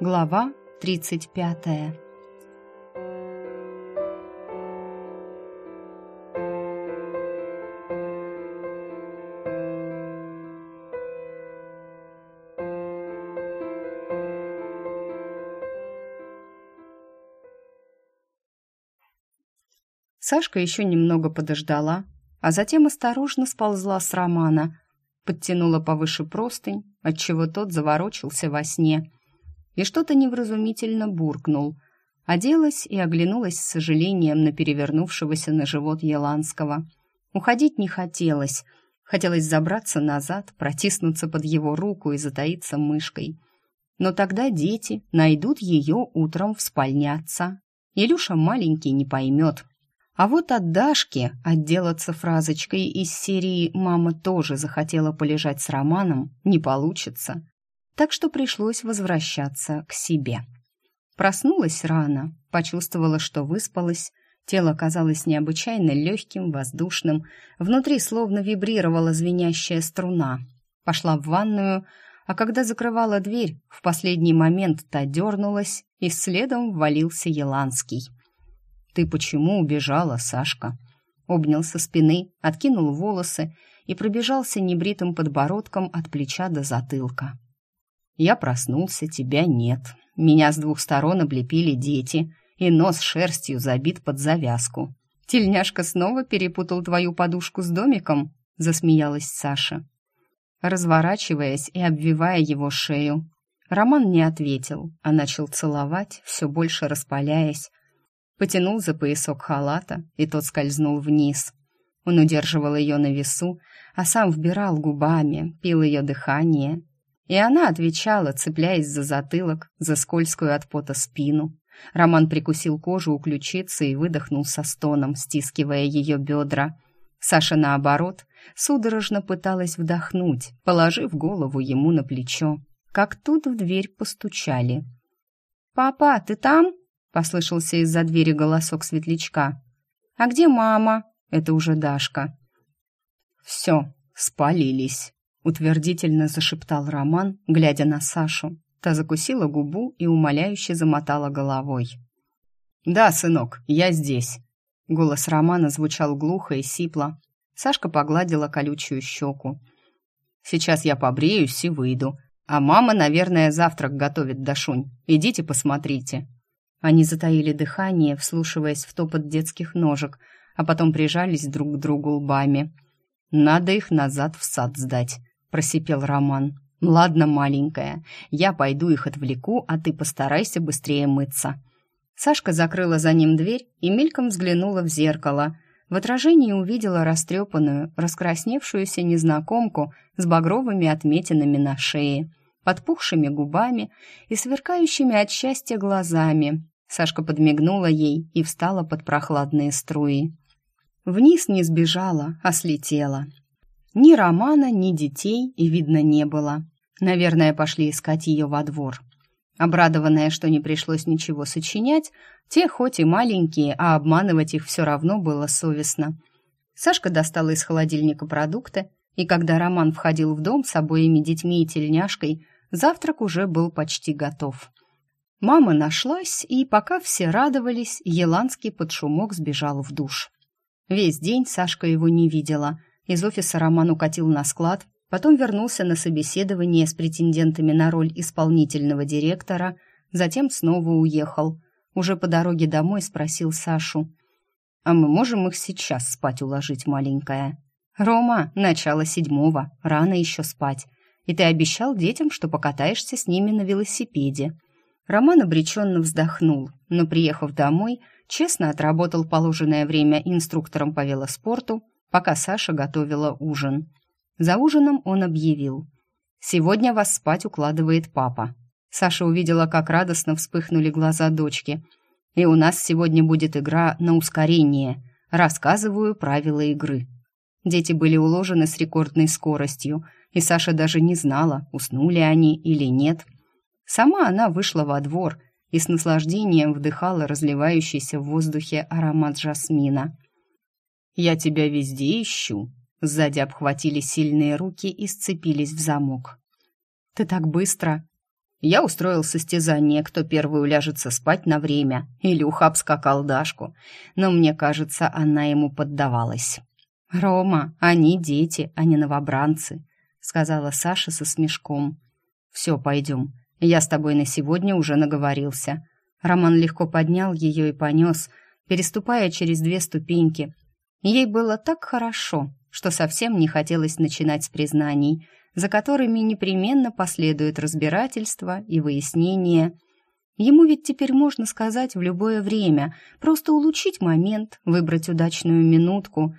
Глава 35. Сашка еще немного подождала, а затем осторожно сползла с Романа, подтянула повыше простынь, отчего тот заворочился во сне, и что-то невразумительно буркнул. Оделась и оглянулась с сожалением на перевернувшегося на живот Еланского. Уходить не хотелось. Хотелось забраться назад, протиснуться под его руку и затаиться мышкой. Но тогда дети найдут ее утром в спальне отца. Илюша маленький не поймет, а вот от Дашки отделаться фразочкой из серии «Мама тоже захотела полежать с Романом» не получится. Так что пришлось возвращаться к себе. Проснулась рано, почувствовала, что выспалась, тело казалось необычайно легким, воздушным, внутри словно вибрировала звенящая струна. Пошла в ванную, а когда закрывала дверь, в последний момент та дернулась, и следом ввалился Еланский. «Ты почему убежала, Сашка?» Обнял со спины, откинул волосы и пробежался небритым подбородком от плеча до затылка. «Я проснулся, тебя нет. Меня с двух сторон облепили дети, и нос шерстью забит под завязку. Тельняшка снова перепутал твою подушку с домиком?» — засмеялась Саша. Разворачиваясь и обвивая его шею, Роман не ответил, а начал целовать, все больше распаляясь, потянул за поясок халата, и тот скользнул вниз. Он удерживал ее на весу, а сам вбирал губами, пил ее дыхание. И она отвечала, цепляясь за затылок, за скользкую от пота спину. Роман прикусил кожу у ключицы и выдохнул со стоном, стискивая ее бедра. Саша, наоборот, судорожно пыталась вдохнуть, положив голову ему на плечо. Как тут в дверь постучали. «Папа, ты там?» послышался из-за двери голосок светлячка. «А где мама?» Это уже Дашка. «Все, спалились», — утвердительно зашептал Роман, глядя на Сашу. Та закусила губу и умоляюще замотала головой. «Да, сынок, я здесь». Голос Романа звучал глухо и сипло. Сашка погладила колючую щеку. «Сейчас я побреюсь и выйду. А мама, наверное, завтрак готовит, Дашунь. Идите посмотрите». Они затаили дыхание, вслушиваясь в топот детских ножек, а потом прижались друг к другу лбами. «Надо их назад в сад сдать», — просипел Роман. «Ладно, маленькая, я пойду их отвлеку, а ты постарайся быстрее мыться». Сашка закрыла за ним дверь и мельком взглянула в зеркало. В отражении увидела растрепанную, раскрасневшуюся незнакомку с багровыми отметинами на шее подпухшими губами и сверкающими от счастья глазами. Сашка подмигнула ей и встала под прохладные струи. Вниз не сбежала, а слетела. Ни Романа, ни детей и видно не было. Наверное, пошли искать ее во двор. Обрадованная, что не пришлось ничего сочинять, те хоть и маленькие, а обманывать их все равно было совестно. Сашка достала из холодильника продукты, и когда Роман входил в дом с обоими детьми и тельняшкой, Завтрак уже был почти готов. Мама нашлась, и пока все радовались, Еланский под шумок сбежал в душ. Весь день Сашка его не видела. Из офиса Роман укатил на склад, потом вернулся на собеседование с претендентами на роль исполнительного директора, затем снова уехал. Уже по дороге домой спросил Сашу. «А мы можем их сейчас спать уложить, маленькая?» «Рома, начало седьмого, рано еще спать и ты обещал детям, что покатаешься с ними на велосипеде». Роман обреченно вздохнул, но, приехав домой, честно отработал положенное время инструктором по велоспорту, пока Саша готовила ужин. За ужином он объявил. «Сегодня вас спать укладывает папа». Саша увидела, как радостно вспыхнули глаза дочки. «И у нас сегодня будет игра на ускорение. Рассказываю правила игры». Дети были уложены с рекордной скоростью – и Саша даже не знала, уснули они или нет. Сама она вышла во двор и с наслаждением вдыхала разливающийся в воздухе аромат жасмина. «Я тебя везде ищу», — сзади обхватили сильные руки и сцепились в замок. «Ты так быстро!» Я устроил состязание, кто первый уляжется спать на время, Илюха обскакал Дашку, но мне кажется, она ему поддавалась. «Рома, они дети, а не новобранцы», — сказала Саша со смешком. «Все, пойдем. Я с тобой на сегодня уже наговорился». Роман легко поднял ее и понес, переступая через две ступеньки. Ей было так хорошо, что совсем не хотелось начинать с признаний — за которыми непременно последует разбирательство и выяснение. Ему ведь теперь можно сказать в любое время, просто улучшить момент, выбрать удачную минутку.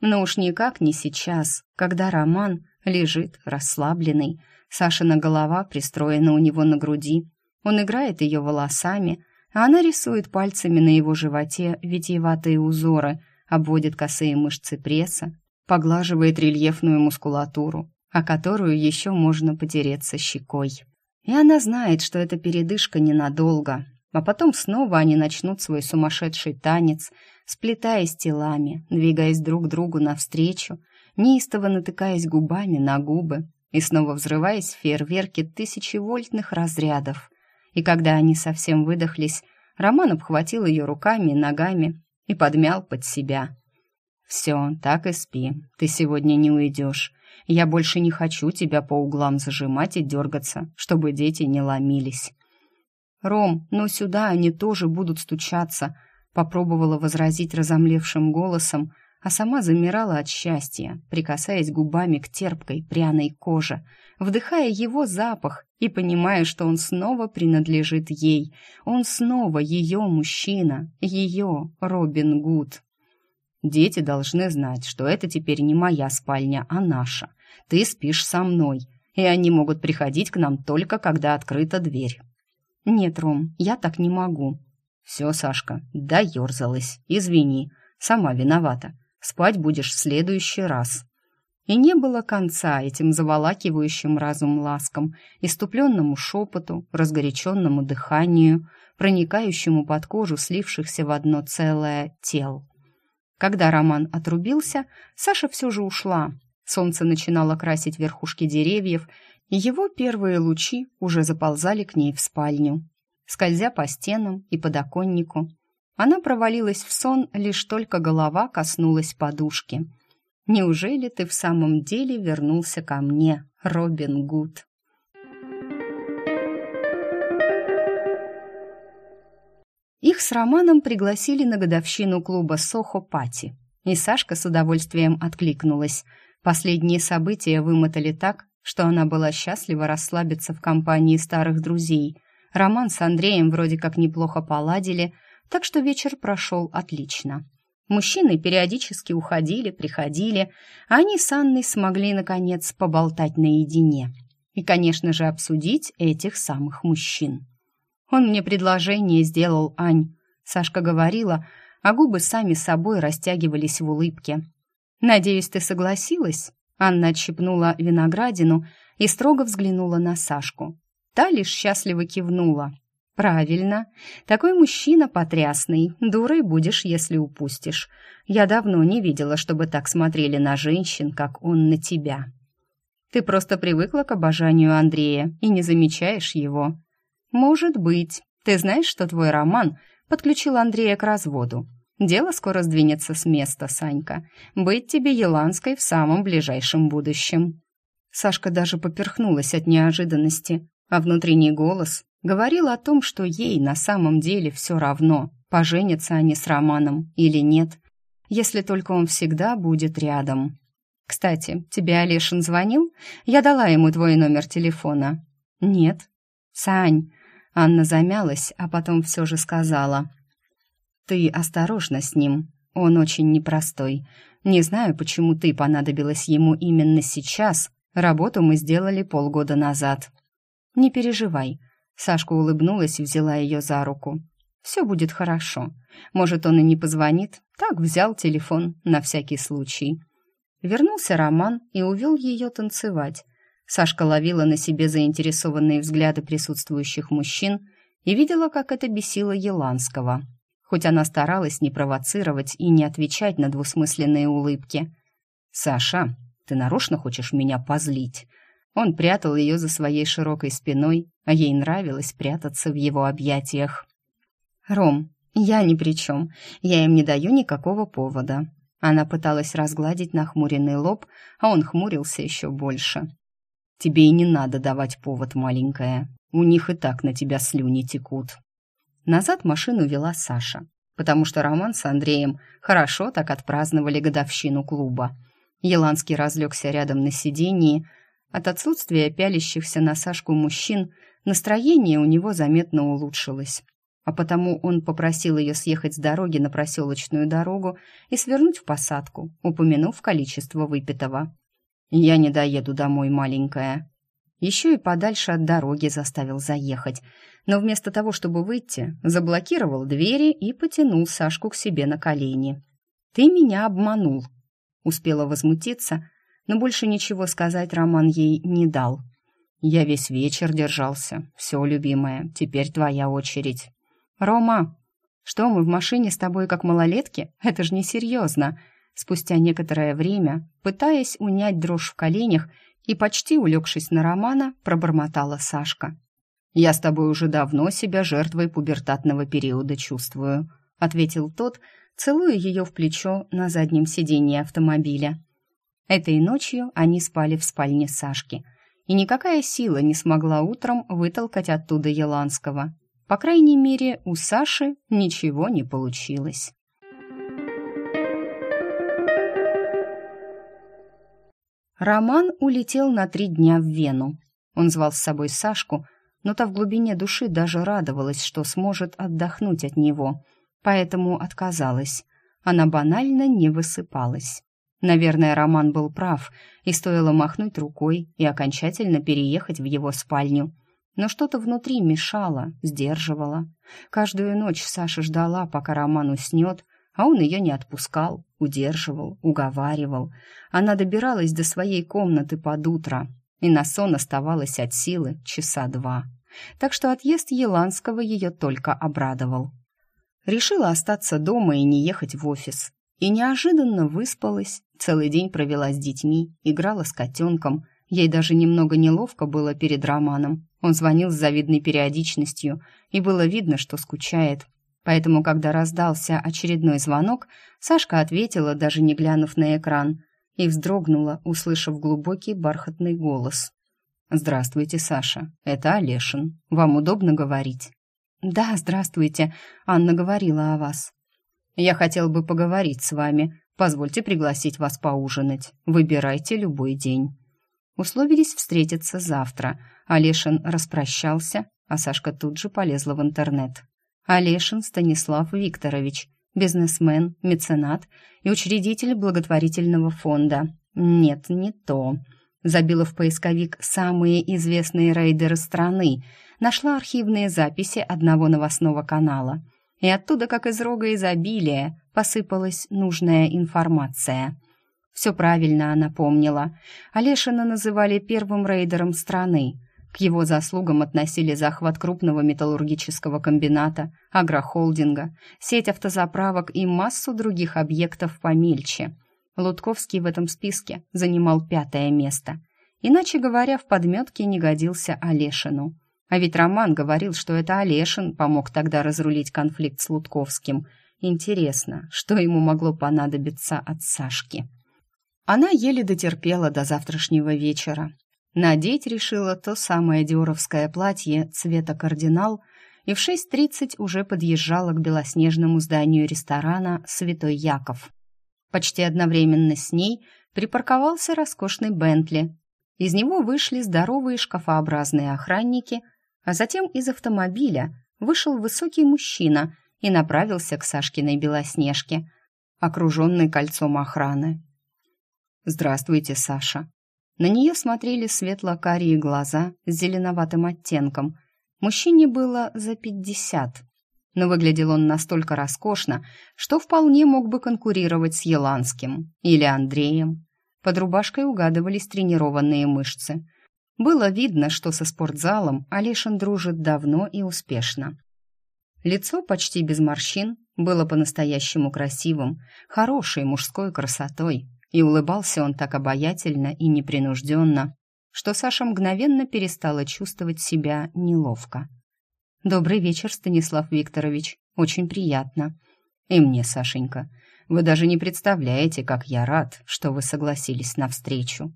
Но уж никак не сейчас, когда Роман лежит расслабленный, Сашина голова пристроена у него на груди. Он играет ее волосами, а она рисует пальцами на его животе витиеватые узоры, обводит косые мышцы пресса, поглаживает рельефную мускулатуру, о которую еще можно потереться щекой. И она знает, что эта передышка ненадолго, а потом снова они начнут свой сумасшедший танец, сплетаясь телами, двигаясь друг другу навстречу, неистово натыкаясь губами на губы и снова взрываясь в фейерверке тысячевольтных разрядов. И когда они совсем выдохлись, Роман обхватил ее руками и ногами и подмял под себя. «Все, так и спи, ты сегодня не уйдешь. Я больше не хочу тебя по углам зажимать и дергаться, чтобы дети не ломились». «Ром, но сюда они тоже будут стучаться», — попробовала возразить разомлевшим голосом, а сама замирала от счастья, прикасаясь губами к терпкой пряной коже, вдыхая его запах и понимая, что он снова принадлежит ей. Он снова ее мужчина, ее Робин Гуд. Дети должны знать, что это теперь не моя спальня, а наша. Ты спишь со мной, и они могут приходить к нам только когда открыта дверь». «Нет, Ром, я так не могу». «Все, Сашка, да ерзалась. Извини, сама виновата. Спать будешь в следующий раз». И не было конца этим заволакивающим разум ласкам, иступленному шепоту, разгоряченному дыханию, проникающему под кожу слившихся в одно целое тел. Когда Роман отрубился, Саша все же ушла. Солнце начинало красить верхушки деревьев, и его первые лучи уже заползали к ней в спальню. Скользя по стенам и подоконнику, она провалилась в сон, лишь только голова коснулась подушки. «Неужели ты в самом деле вернулся ко мне, Робин Гуд?» Их с Романом пригласили на годовщину клуба «Сохо Пати», и Сашка с удовольствием откликнулась. Последние события вымотали так, что она была счастлива расслабиться в компании старых друзей. Роман с Андреем вроде как неплохо поладили, так что вечер прошел отлично. Мужчины периодически уходили, приходили, а они с Анной смогли, наконец, поболтать наедине. И, конечно же, обсудить этих самых мужчин. Он мне предложение сделал, Ань. Сашка говорила, а губы сами собой растягивались в улыбке. «Надеюсь, ты согласилась?» Анна отщипнула виноградину и строго взглянула на Сашку. Та лишь счастливо кивнула. «Правильно. Такой мужчина потрясный. Дурой будешь, если упустишь. Я давно не видела, чтобы так смотрели на женщин, как он на тебя. Ты просто привыкла к обожанию Андрея и не замечаешь его. «Может быть. Ты знаешь, что твой роман подключил Андрея к разводу? Дело скоро сдвинется с места, Санька. Быть тебе Еланской в самом ближайшем будущем». Сашка даже поперхнулась от неожиданности, а внутренний голос говорил о том, что ей на самом деле все равно, поженятся они с Романом или нет, если только он всегда будет рядом. «Кстати, тебе Олешин звонил? Я дала ему твой номер телефона». «Нет». «Сань, Анна замялась, а потом все же сказала. «Ты осторожна с ним. Он очень непростой. Не знаю, почему ты понадобилась ему именно сейчас. Работу мы сделали полгода назад». «Не переживай». Сашка улыбнулась и взяла ее за руку. «Все будет хорошо. Может, он и не позвонит. Так взял телефон на всякий случай». Вернулся Роман и увел ее танцевать. Сашка ловила на себе заинтересованные взгляды присутствующих мужчин и видела, как это бесило Еланского. Хоть она старалась не провоцировать и не отвечать на двусмысленные улыбки. «Саша, ты нарочно хочешь меня позлить?» Он прятал ее за своей широкой спиной а ей нравилось прятаться в его объятиях. «Ром, я ни при чем, я им не даю никакого повода». Она пыталась разгладить нахмуренный лоб, а он хмурился еще больше. «Тебе и не надо давать повод, маленькая. У них и так на тебя слюни текут». Назад машину вела Саша, потому что Роман с Андреем хорошо так отпраздновали годовщину клуба. Еланский разлегся рядом на сидении. От отсутствия пялящихся на Сашку мужчин настроение у него заметно улучшилось. А потому он попросил ее съехать с дороги на проселочную дорогу и свернуть в посадку, упомянув количество выпитого. «Я не доеду домой, маленькая», еще и подальше от дороги заставил заехать, но вместо того, чтобы выйти, заблокировал двери и потянул Сашку к себе на колени. «Ты меня обманул», — успела возмутиться, но больше ничего сказать Роман ей не дал. «Я весь вечер держался. Все, любимая, теперь твоя очередь». «Рома, что мы в машине с тобой как малолетки? Это же несерьезно!» Спустя некоторое время, пытаясь унять дрожь в коленях и, почти улегшись на Романа, пробормотала Сашка. «Я с тобой уже давно себя жертвой пубертатного периода чувствую», ответил тот, целуя ее в плечо на заднем сиденье автомобиля. Этой ночью они спали в спальне Сашки, и никакая сила не смогла утром вытолкать оттуда Еланского. По крайней мере, у Саши ничего не получилось. Роман улетел на три дня в Вену. Он звал с собой Сашку, но та в глубине души даже радовалась, что сможет отдохнуть от него, поэтому отказалась. Она банально не высыпалась. Наверное, Роман был прав, и стоило махнуть рукой и окончательно переехать в его спальню. Но что-то внутри мешало, сдерживало. Каждую ночь Саша ждала, пока Роман уснет, а он ее не отпускал, удерживал, уговаривал. Она добиралась до своей комнаты под утро, и на сон оставалось от силы часа два. Так что отъезд Еланского ее только обрадовал. Решила остаться дома и не ехать в офис. И неожиданно выспалась, целый день провела с детьми, играла с котенком. Ей даже немного неловко было перед Романом. Он звонил с завидной периодичностью, и было видно, что скучает. Поэтому, когда раздался очередной звонок, Сашка ответила, даже не глянув на экран, и вздрогнула, услышав глубокий бархатный голос. «Здравствуйте, Саша. Это Олешин. Вам удобно говорить?» «Да, здравствуйте. Анна говорила о вас». «Я хотел бы поговорить с вами. Позвольте пригласить вас поужинать. Выбирайте любой день». Условились встретиться завтра. Олешин распрощался, а Сашка тут же полезла в интернет. Олешин Станислав Викторович, бизнесмен, меценат и учредитель благотворительного фонда. Нет, не то. Забила в поисковик самые известные рейдеры страны, нашла архивные записи одного новостного канала. И оттуда, как из рога изобилия, посыпалась нужная информация. Все правильно она помнила. Олешина называли первым рейдером страны – к его заслугам относили захват крупного металлургического комбината, агрохолдинга, сеть автозаправок и массу других объектов помельче. Лутковский в этом списке занимал пятое место. Иначе говоря, в подметке не годился Олешину. А ведь Роман говорил, что это Олешин помог тогда разрулить конфликт с Лутковским. Интересно, что ему могло понадобиться от Сашки? Она еле дотерпела до завтрашнего вечера, Надеть решила то самое диоровское платье цвета кардинал и в 6.30 уже подъезжала к белоснежному зданию ресторана «Святой Яков». Почти одновременно с ней припарковался роскошный Бентли. Из него вышли здоровые шкафообразные охранники, а затем из автомобиля вышел высокий мужчина и направился к Сашкиной Белоснежке, окруженной кольцом охраны. «Здравствуйте, Саша», на нее смотрели светло-карие глаза с зеленоватым оттенком. Мужчине было за пятьдесят, но выглядел он настолько роскошно, что вполне мог бы конкурировать с Еланским или Андреем. Под рубашкой угадывались тренированные мышцы. Было видно, что со спортзалом Олешин дружит давно и успешно. Лицо почти без морщин было по-настоящему красивым, хорошей мужской красотой, и улыбался он так обаятельно и непринужденно. что Саша мгновенно перестала чувствовать себя неловко. «Добрый вечер, Станислав Викторович. Очень приятно». «И мне, Сашенька. Вы даже не представляете, как я рад, что вы согласились на встречу».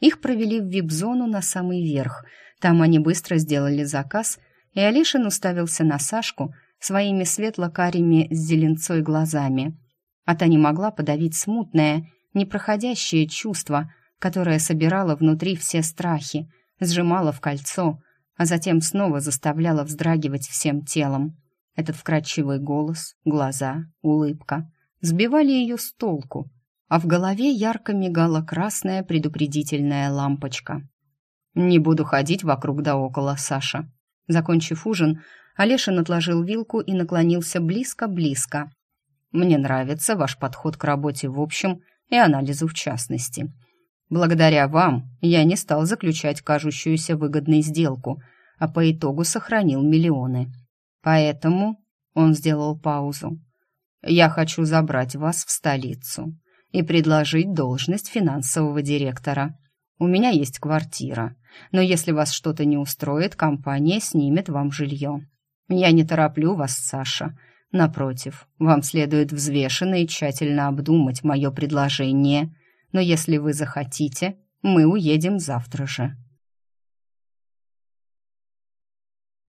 Их провели в вип-зону на самый верх. Там они быстро сделали заказ, и Алишин уставился на Сашку своими светло-карими с зеленцой глазами. А та не могла подавить смутное, непроходящее чувство, которое собирало внутри все страхи, сжимало в кольцо, а затем снова заставляла вздрагивать всем телом. Этот вкрадчивый голос, глаза, улыбка сбивали ее с толку, а в голове ярко мигала красная предупредительная лампочка. «Не буду ходить вокруг да около, Саша». Закончив ужин, Олешин отложил вилку и наклонился близко-близко. «Мне нравится ваш подход к работе в общем и анализу в частности. Благодаря вам я не стал заключать кажущуюся выгодной сделку, а по итогу сохранил миллионы. Поэтому он сделал паузу. Я хочу забрать вас в столицу и предложить должность финансового директора. У меня есть квартира, но если вас что-то не устроит, компания снимет вам жилье. Я не тороплю вас, Саша. Напротив, вам следует взвешенно и тщательно обдумать мое предложение – но если вы захотите, мы уедем завтра же».